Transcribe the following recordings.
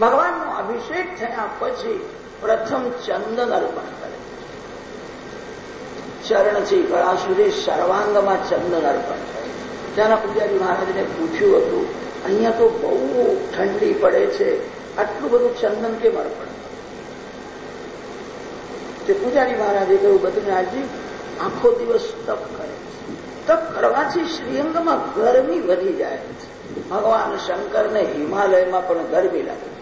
ભગવાનનો અભિષેક થયા પછી પ્રથમ ચંદન અર્પણ કરે ચરણથી ગળા સુધી સર્વાંગમાં ચંદન અર્પણ કરે ત્યાંના પૂજારી મહારાજને પૂછ્યું હતું, અહીંયા તો બહુ ઠંડી પડે છે, આટલું બધું ચંદન કેમ અર્પણ? તે પૂજારી મહારાજે કહ્યું, બદ્રીનાથજી, આખો દિવસ તપ કરે તપ કરવાથી શ્રીઅંગમાં ગરમી વધી જાય છે. ભગવાન શંકરને હિમાલયમાં પણ ગરમી લાગે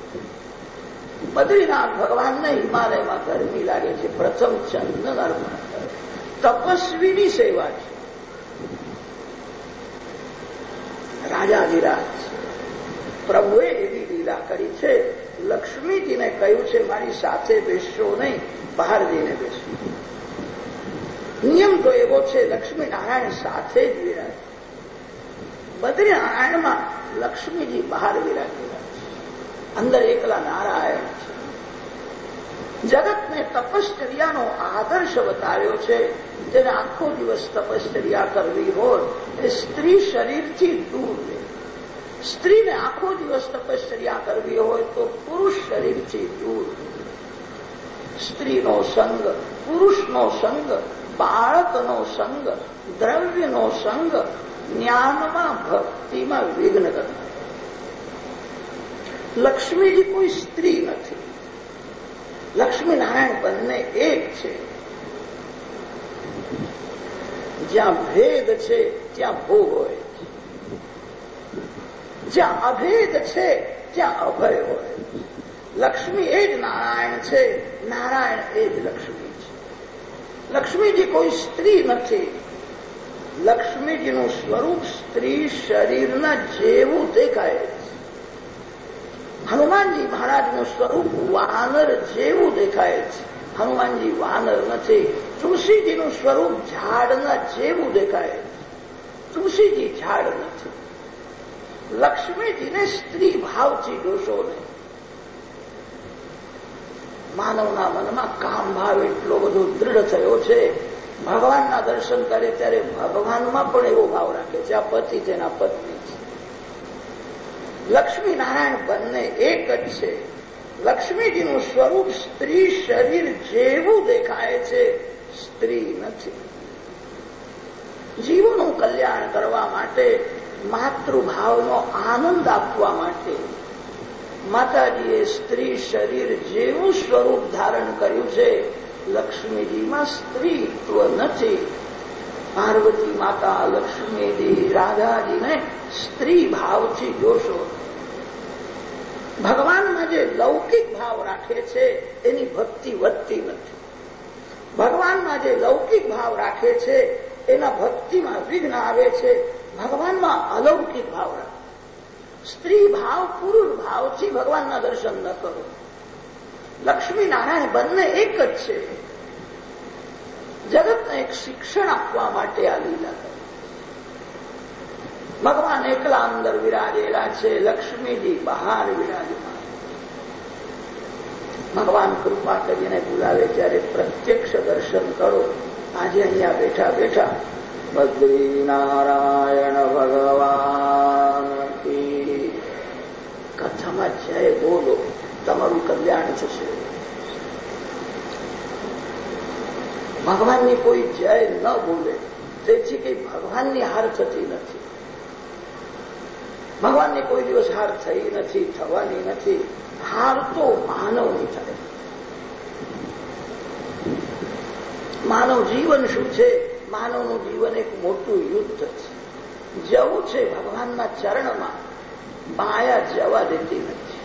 બદ્રીનાથ ભગવાનને હિમાલયમાં ગરમી લાગે છે. પ્રથમ કરે તપસ્વીની સેવા છે. રાજાધિરાજ પ્રભુએ એવી લીલા કરી છે. લક્ષ્મીજીને કહ્યું છે, મારી સાથે બેસશો નહીં, બહાર જઈને બેસશો. નિયમ તો એવો છે લક્ષ્મી નારાયણ સાથે જ વિરાજ. બદ્રીનારાયણમાં લક્ષ્મીજી બહાર વિરાજ. છે અંદર એકલા નારાયણ છે. જગતને તપશ્ચર્યાનો આદર્શ બતાવ્યો છે. જેને આખો દિવસ તપશ્ચર્યા કરવી હોય, એ સ્ત્રી શરીરથી દૂર રહે. સ્ત્રીને આખો દિવસ તપશ્ચર્યા કરવી હોય, તો પુરુષ શરીરથી દૂર સ્ત્રીનો સંગ, પુરુષનો સંગ, બાળકનો સંગ, દ્રવ્યનો સંગ, જ્ઞાનમાં ભક્તિમાં વિઘ્ન કરનાર. લક્ષ્મીજી કોઈ સ્ત્રી નથી. લક્ષ્મીનારાયણ બંને એક છે. જ્યાં ભેદ છે, ત્યાં ભોગ હોય. જ્યાં અભેદ છે, ત્યાં અભય હોય. લક્ષ્મી એ જ નારાયણ છે, નારાયણ એ જ લક્ષ્મી છે. લક્ષ્મીજી કોઈ સ્ત્રી નથી. લક્ષ્મીજીનું સ્વરૂપ સ્ત્રી શરીરના જેવું દેખાય છે. હનુમાનજી મહારાજનું સ્વરૂપ વાનર જેવું દેખાય છે. હનુમાનજી વાનર નથી, તુલસીજીનું સ્વરૂપ ઝાડના જેવું દેખાય છે. તુલસીજી ઝાડ નથી. લક્ષ્મીજીને સ્ત્રી ભાવથી જોશો નહીં. માનવના મનમાં કામ ભાવ એટલો બધો દૃઢ થયો છે, ભગવાનના દર્શન કરે ત્યારે ભગવાનમાં પણ એવો ભાવ રાખે છે, આ પતિ તેના પત્ની છે. લક્ષ્મી નારાયણ બંને એક જ છે. લક્ષ્મીજીનું સ્વરૂપ સ્ત્રી શરીર જેવું દેખાય છે. સ્ત્રી નથી. જીવનું કલ્યાણ કરવા માટે માતૃભાવનો આનંદ આપવા માટે માતાજીએ સ્ત્રી શરીર જેવું સ્વરૂપ ધારણ કર્યું છે. લક્ષ્મીજીમાં સ્ત્રીત્વ નથી. પાર્વતી માતા લક્ષ્મીજી રાધાજીને સ્ત્રી ભાવથી જોશો ભગવાનમાં જે લૌકિક ભાવ રાખે છે, એની ભક્તિ વધતી નથી. ભગવાનમાં જે લૌકિક ભાવ રાખે છે, એના ભક્તિમાં વિઘ્ન આવે છે, ભગવાનમાં અલૌકિક ભાવ રાખે. સ્ત્રી ભાવ, પુરુષ ભાવથી ભગવાનના દર્શન ન કરો. લક્ષ્મી નારાયણ બંને એક જ છે. જગતને એક શિક્ષણ આપવા માટે આ લીલા કરી. ભગવાન એકલા અંદર વિરાજેલા છે, લક્ષ્મીજી બહાર વિરાજમાન. ભગવાન કૃપા કરીને બોલાવે ત્યારે પ્રત્યક્ષ દર્શન કરો, આજે અહીંયા બેઠા બેઠા બદ્રીનારાયણ ભગવાન કથામાં જય બોલો, તમારું કલ્યાણ થશે. ભગવાનની કોઈ જય ન બોલે. તેથી કંઈ ભગવાનની હાર થતી નથી. ભગવાનની કોઈ દિવસ હાર થઈ નથી, થવાની નથી. હાર તો માનવની થાય. માનવ જીવન શું છે? માનવનું જીવન એક મોટું યુદ્ધ છે. જવું છે ભગવાનના ચરણમાં. માયા જવા દેતી નથી.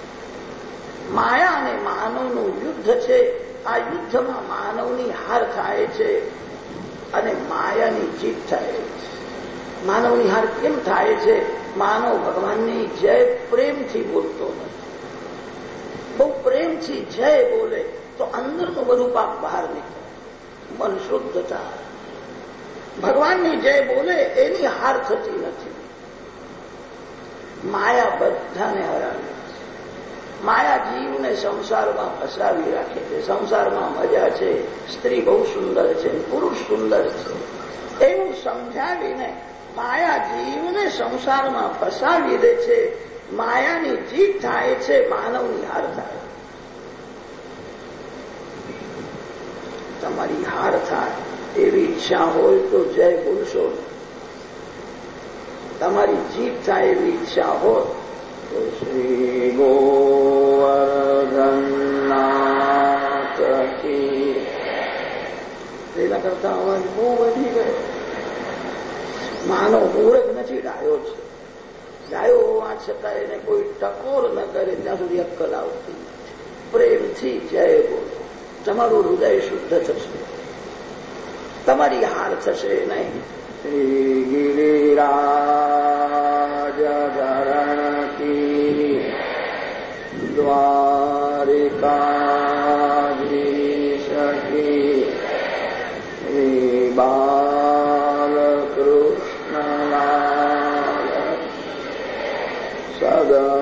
માયા અને માનવનું યુદ્ધ છે. આ યુદ્ધમાં માનવની હાર થાય છે અને માયાની જીત થાય છે. માનવની નિહાર કેમ થાય છે, માનવ ભગવાનની જય પ્રેમથી બોલતો નથી. બહુ પ્રેમથી જય બોલે, તો અંદરનું બધું પાપ બહાર નીકળે. મન શુદ્ધ ભગવાનની જય બોલે, એની હાર થતી નથી. માયા બધાને હરાવે માયા જીવને સંસારમાં ફસાવી રાખે છે. સંસારમાં મજા છે. સ્ત્રી બહુ સુંદર છે, પુરુષ સુંદર છે. એવું સમજાવીને માયા જીવને સંસારમાં ફસાવી દે છે. માયાની જીત થાય છે, માનવની હાર થાય. તમારી હાર થાય, એવી ઈચ્છા હોય તો જય બોલશો. તમારી જીત થાય એવી ઈચ્છા હોય તો શ્રી ગોવર્ધનનાથ એના કરતા અવાજ બહુ વધી ગયો. માનવ મૂળક નથી ડાયો છે. ડાયો હોવા છતાં એને કોઈ ટકોર ન કરે, ત્યાં સુધી અક્કલ આવતી પ્રેમથી જય બોલો. તમારું હૃદય શુદ્ધ થશે. તમારી હાર થશે નહીં. શ્રી ગિરિરાજ ધરણ કી દ્વારિકાધીશ કી શ્રી બાલકૃષ્ણલાલ सदा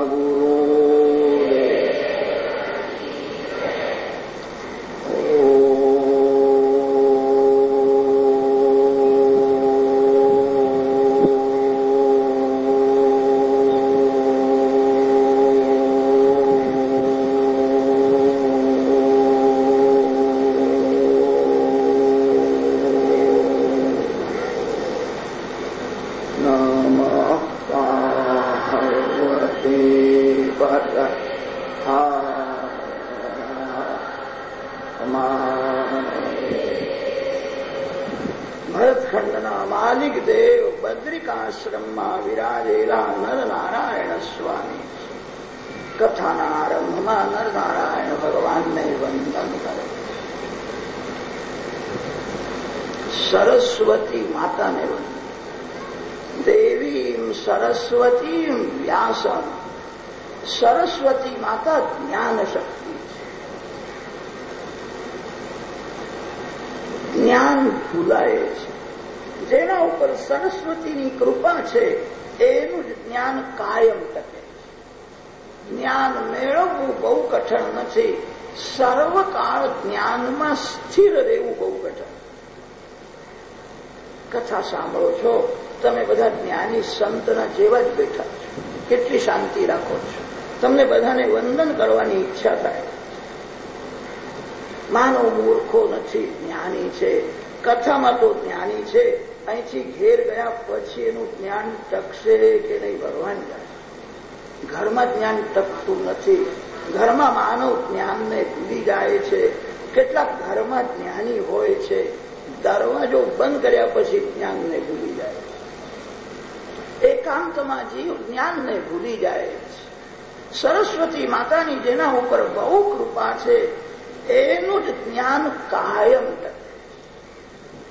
ભરતખંડના માલિક દેવ બદ્રિકાશ્રમમાં વિરાજેલા નરનારાયણ સ્વામી કથાના આરંભમાં નરનારાયણ ભગવાનને વંદન કરે સરસ્વતી માતાને વંદન દેવીમ સરસ્વતીમ વ્યાસમ સરસ્વતી માતા જ્ઞાન શક્તિ છે. જ્ઞાન ભૂલાય છે. જેના ઉપર સરસ્વતીની કૃપા છે, એનું જ જ્ઞાન કાયમ ટકે જ્ઞાન મેળવવું બહુ કઠણ નથી. સર્વકાળ જ્ઞાનમાં સ્થિર રહેવું બહુ કઠણ. કથા સાંભળો છો, તમે બધા જ્ઞાની સંતના જેવા જ બેઠા છો. કેટલી શાંતિ રાખો છો. તમને બધાને વંદન કરવાની ઈચ્છા થાય. માનવ મૂર્ખો નથી, જ્ઞાની છે. કથામાં તો જ્ઞાની છે. અહીંથી ઘેર ગયા પછી એનું જ્ઞાન ટકશે કે નહીં ભગવાન ઘરમાં જ્ઞાન ટકતું નથી. ઘરમાં માનવ જ્ઞાનને ભૂલી જાય છે. કેટલાક ઘરમાં જ્ઞાની હોય છે. દરવાજો બંધ કર્યા પછી જ્ઞાનને ભૂલી જાય. એકાંતમાં જીવ જ્ઞાનને ભૂલી જાય છે. સરસ્વતી માતાની જેના ઉપર બહુ કૃપા છે, એનું જ જ્ઞાન કાયમ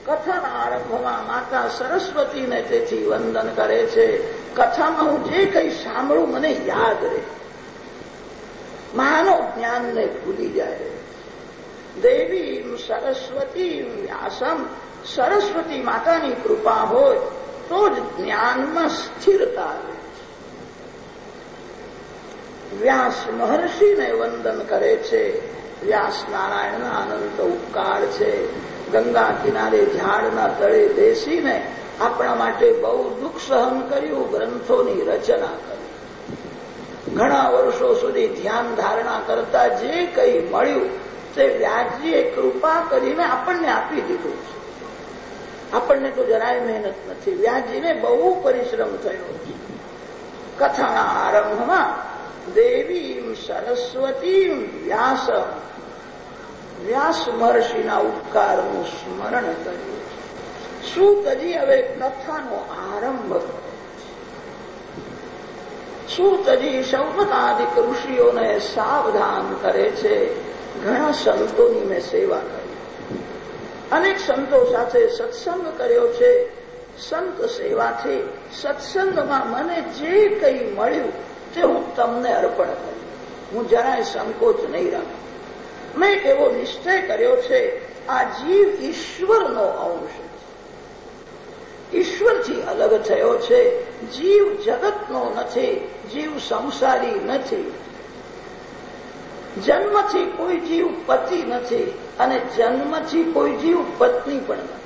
કથન આરંભમાં માતા સરસ્વતીને તેથી વંદન કરે છે, કથામાં હું જે કંઈ સાંભળું મને યાદ રહે. માનવ જ્ઞાનને ભૂલી જાય. દેવી સરસ્વતી વ્યાસમ, સરસ્વતી માતાની કૃપા હોય તો જ જ્ઞાનમાં સ્થિરતા આવે વ્યાસ મહર્ષિને વંદન કરે છે. વ્યાસ નારાયણના અનંત ઉપકાર છે. ગંગા કિનારે ઝાડના તળે બેસીને આપણા માટે બહુ દુઃખ સહન કર્યું, ગ્રંથોની રચના કરી. ઘણા વર્ષો સુધી ધ્યાન ધારણા કરતા જે કંઈ મળ્યું, તે વ્યાસજીએ કૃપા કરીને આપણને આપી દીધું છે. આપણને તો જરાય મહેનત નથી. વ્યાસજીને બહુ પરિશ્રમ થયો છે. કથાના આરંભમાં દેવી સરસ્વતી વ્યાસ વ્યાસ મહર્ષિના ઉપકારનું સ્મરણ કર્યું સૂતજી હવે કથાનો આરંભ સૂતજી સૌપતાદિક ઋષિઓને સાવધાન કરે છે. ઘણા સંતોની મેં સેવા કરી. અનેક સંતો સાથે સત્સંગ કર્યો છે. સંત સેવાથી સત્સંગમાં મને જે કંઈ મળ્યું તે હું તમને અર્પણ કરું. હું જરાય સંકોચ નહીં રાખું. મેં એવો નિશ્ચય કર્યો છે, આ જીવ ઈશ્વરનો અંશ ઈશ્વરથી અલગ થયો છે, જીવ જગતનો નથી, જીવ સંસારી નથી. જન્મથી કોઈ જીવ પતિ નથી અને જન્મથી કોઈ જીવ પત્ની પણ નથી.